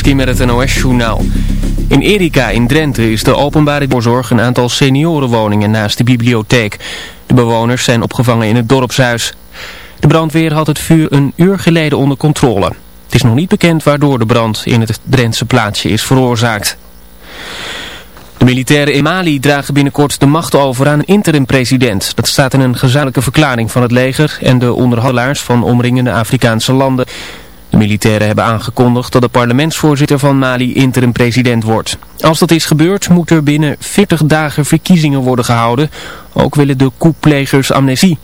Stubenitski met het NOS-journaal. In Erika in Drenthe is de openbare voorzorg een aantal seniorenwoningen naast de bibliotheek. De bewoners zijn opgevangen in het dorpshuis. De brandweer had het vuur een uur geleden onder controle. Het is nog niet bekend waardoor de brand in het Drentse plaatsje is veroorzaakt. De militairen in Mali dragen binnenkort de macht over aan een interim-president. Dat staat in een gezamenlijke verklaring van het leger en de onderhandelaars van omringende Afrikaanse landen. De militairen hebben aangekondigd dat de parlementsvoorzitter van Mali interim-president wordt. Als dat is gebeurd moet er binnen 40 dagen verkiezingen worden gehouden. Ook willen de koeplegers amnestie.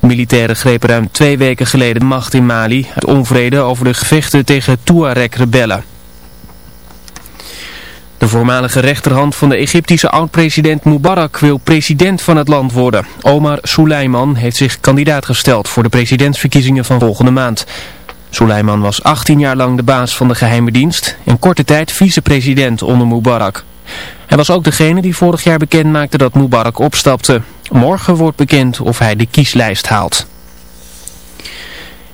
Militairen grepen ruim twee weken geleden macht in Mali uit onvrede over de gevechten tegen Tuareg-rebellen. De voormalige rechterhand van de Egyptische oud-president Mubarak wil president van het land worden. Omar Suleiman heeft zich kandidaat gesteld voor de presidentsverkiezingen van volgende maand. Suleiman was 18 jaar lang de baas van de geheime dienst en korte tijd vicepresident onder Mubarak. Hij was ook degene die vorig jaar bekend maakte dat Mubarak opstapte. Morgen wordt bekend of hij de kieslijst haalt.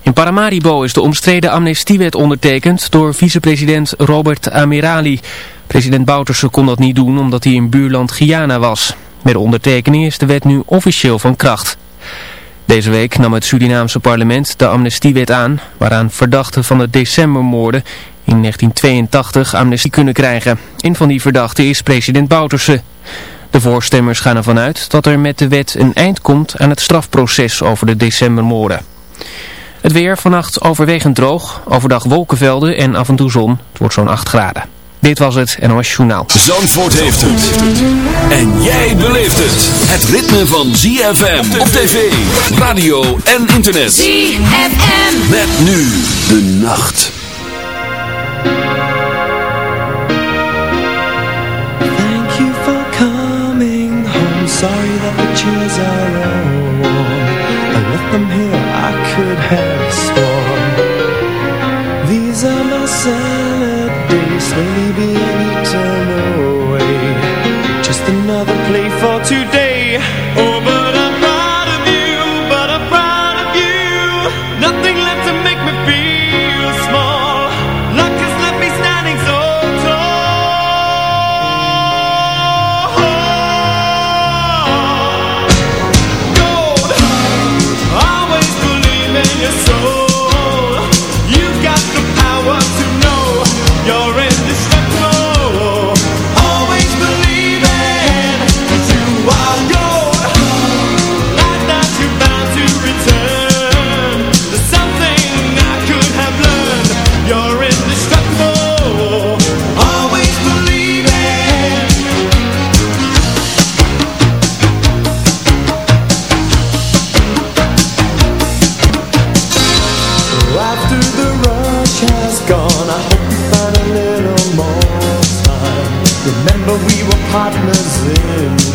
In Paramaribo is de omstreden amnestiewet ondertekend door vicepresident Robert Amirali. President Bouterse kon dat niet doen omdat hij in buurland Guyana was. Met de ondertekening is de wet nu officieel van kracht. Deze week nam het Surinaamse parlement de amnestiewet aan, waaraan verdachten van de decembermoorden in 1982 amnestie kunnen krijgen. Een van die verdachten is president Bouterse. De voorstemmers gaan ervan uit dat er met de wet een eind komt aan het strafproces over de decembermoorden. Het weer vannacht overwegend droog, overdag wolkenvelden en af en toe zon. Het wordt zo'n 8 graden. Dit was het NOS Journaal. Zandvoort heeft het. En jij beleeft het. Het ritme van ZFM op tv, radio en internet. ZFM. Met nu de nacht. Thank you for coming home. Sorry that the chairs are all warm. I left them here, I could have sworn. These are my slowly being eaten away. Just another play for today.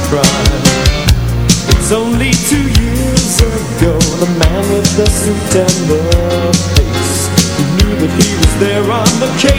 Crime. It's only two years ago, the man with the suit and the face. He knew that he was there on the case.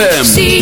ZFM.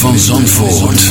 van Zandvoort.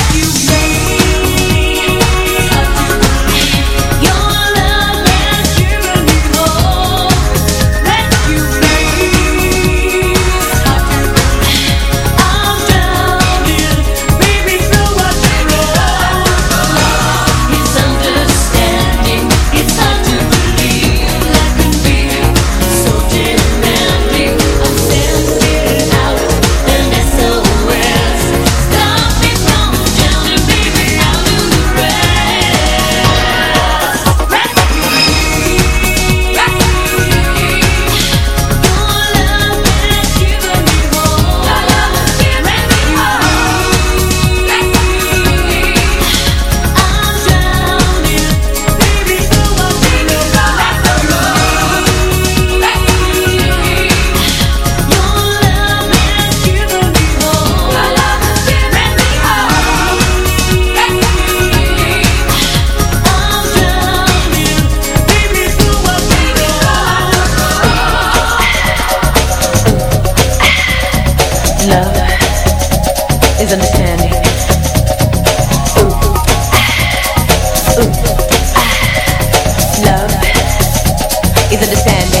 understanding.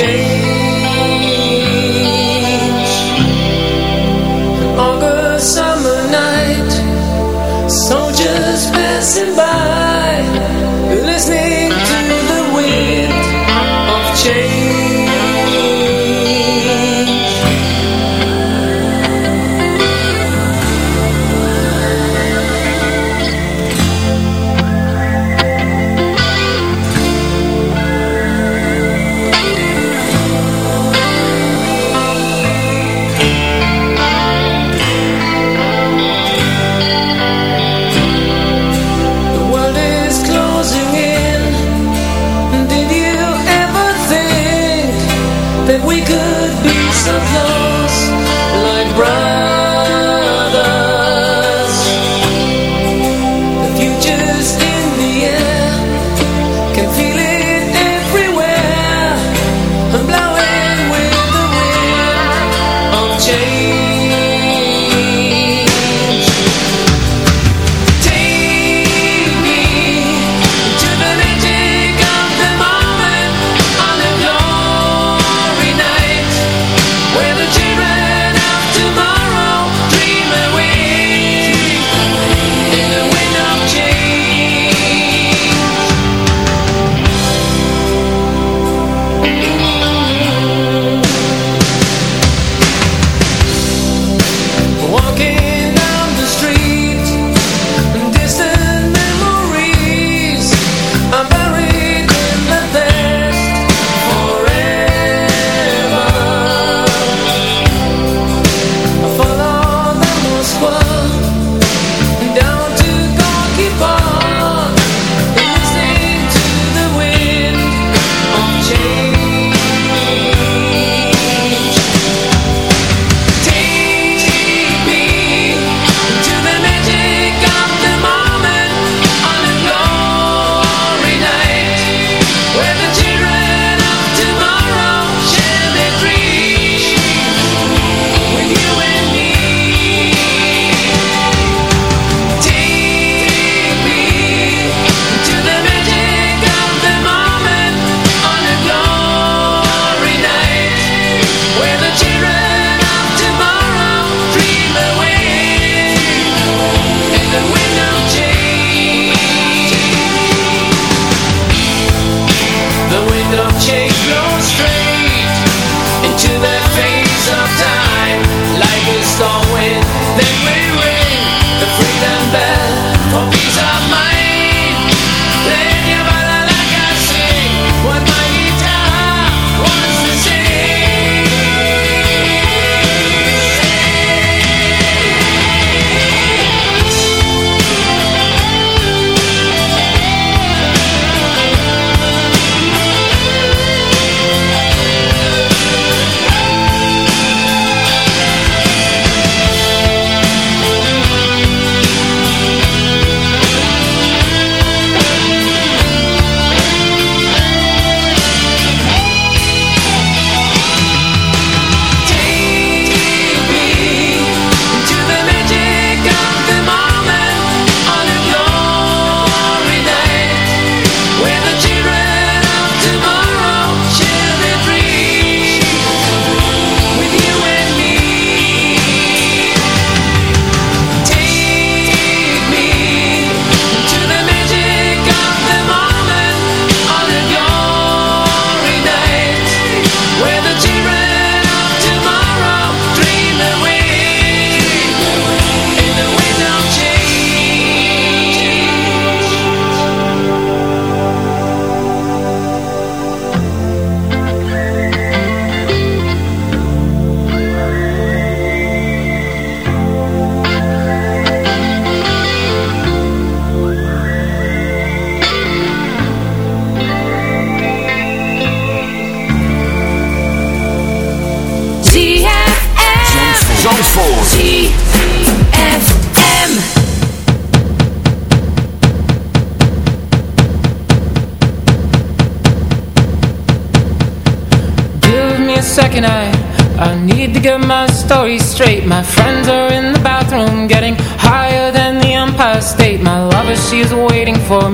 change.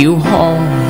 you home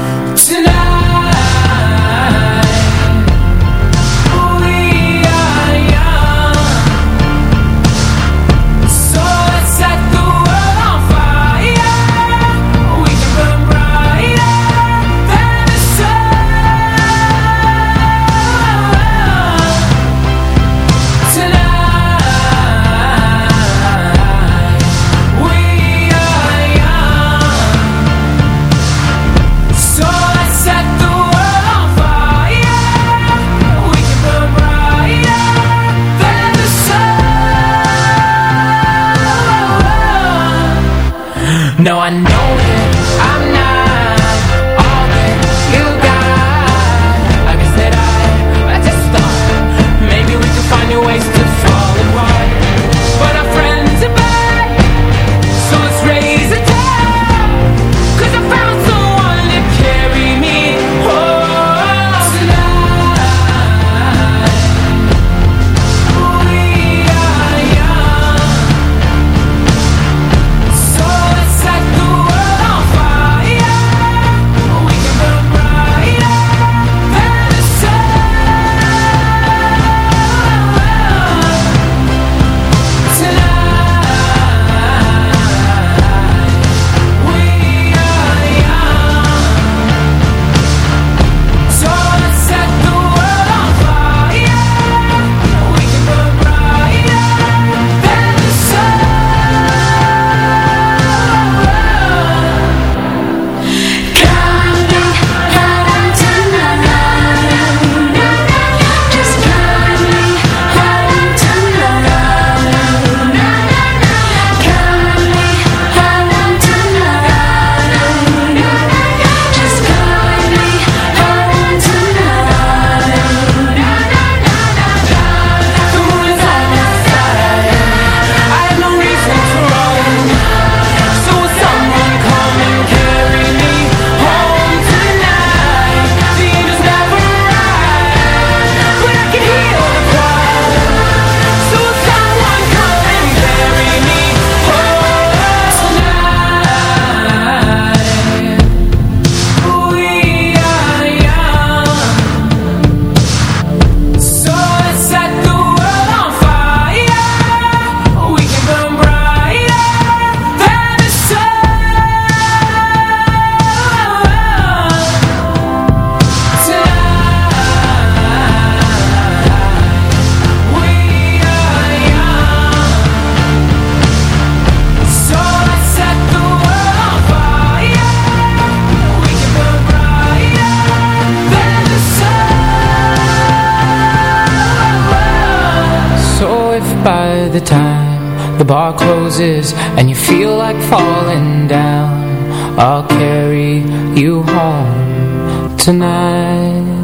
closes and you feel like falling down, I'll carry you home tonight.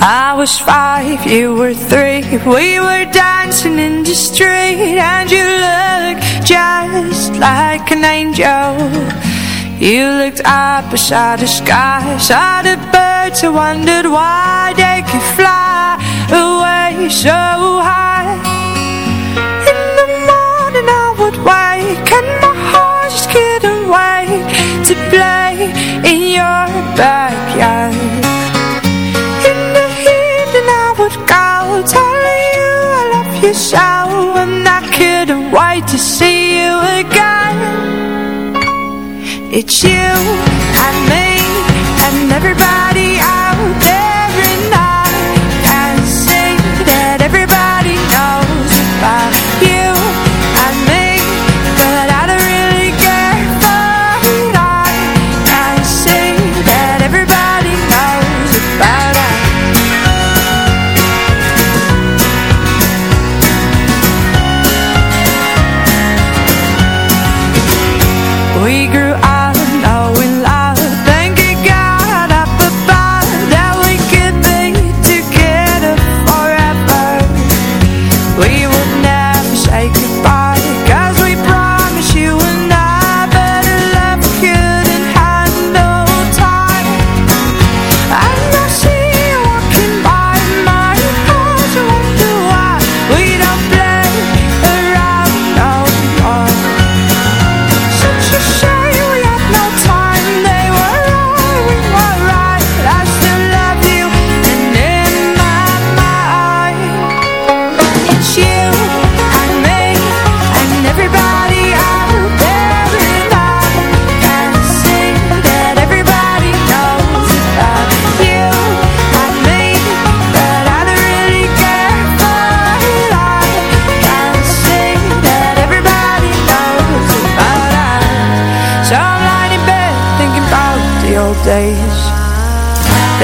I was five, you were three. We were dancing in the street And you looked just like an angel. You looked up beside the sky Saw the birds I wondered why would wake And my heart just couldn't wait To play in your backyard? In the evening I would go Telling you I love you so And I couldn't wait to see you again. It's you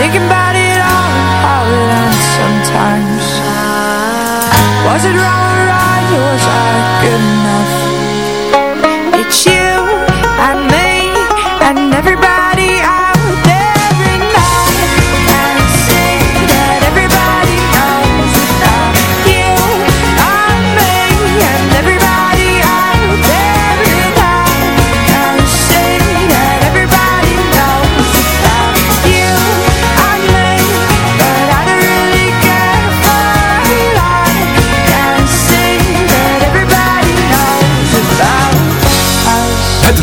Thinking about it all, how it ends sometimes Was it wrong or right, or was I good enough? It's you and me and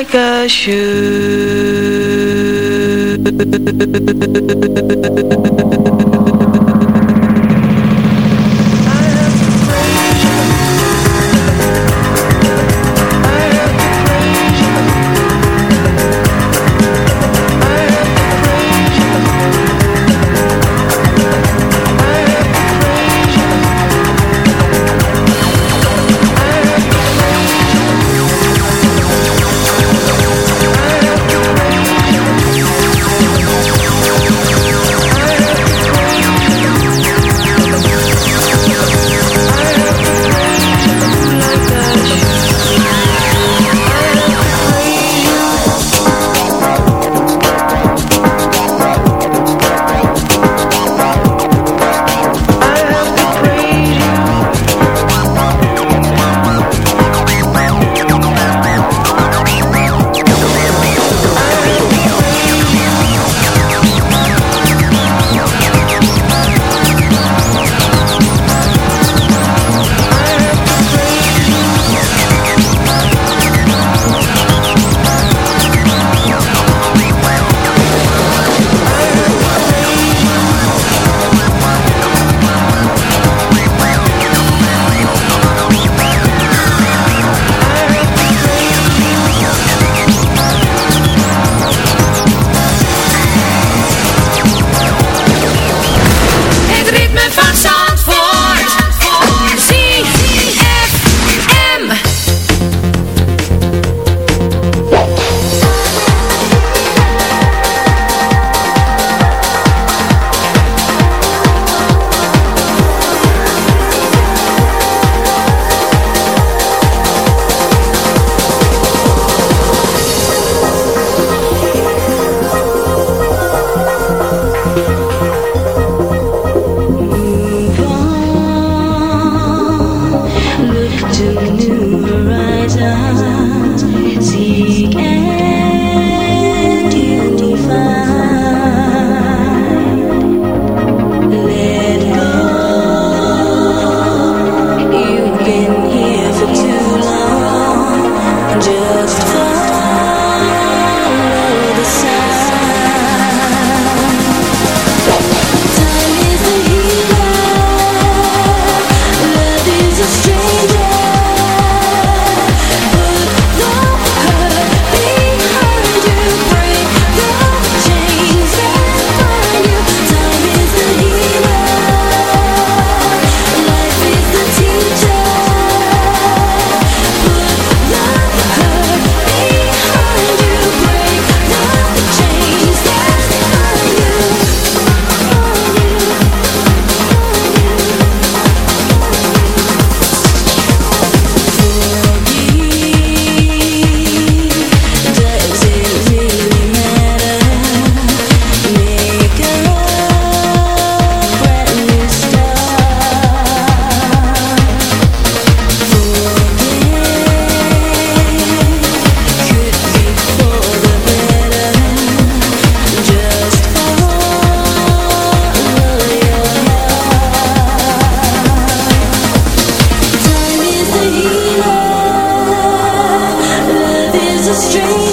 Like I should a stranger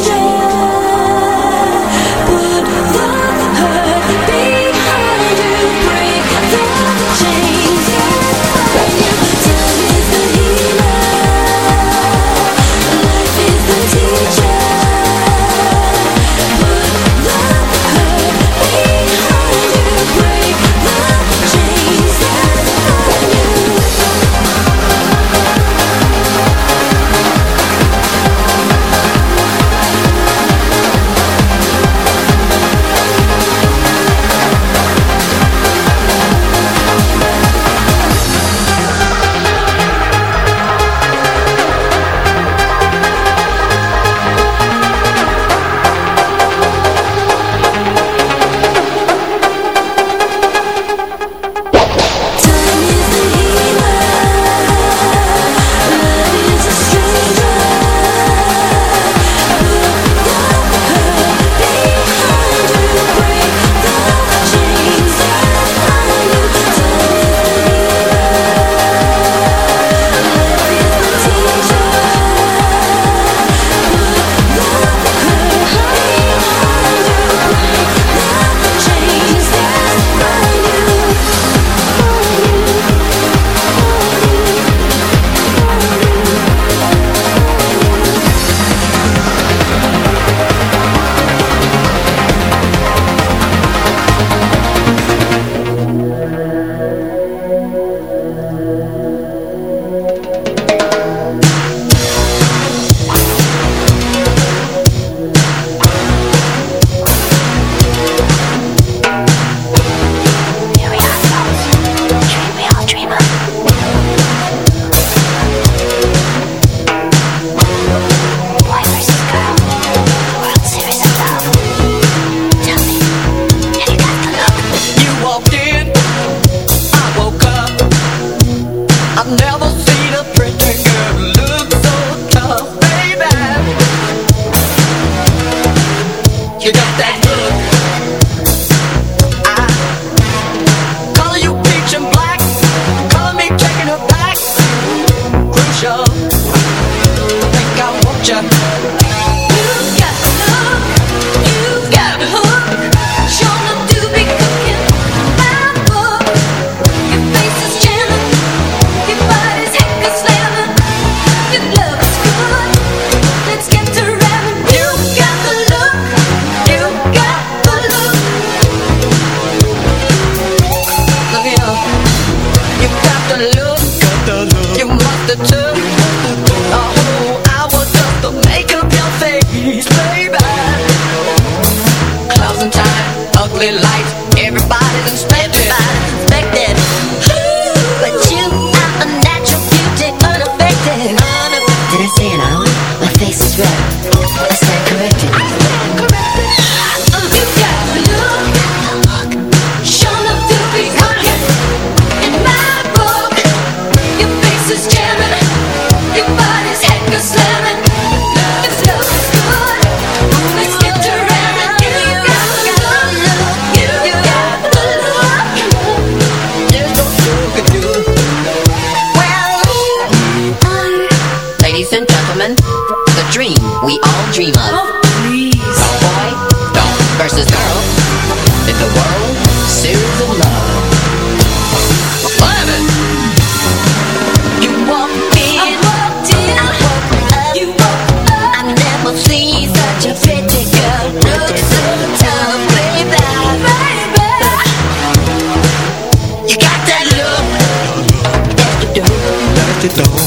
The dream we all dream of. Oh, please. Don't boy, don't versus girl. In the world, series of love. Love You in. I walked in. You up. I never seen such a pretty girl. Baby. Baby. You got that look. Do.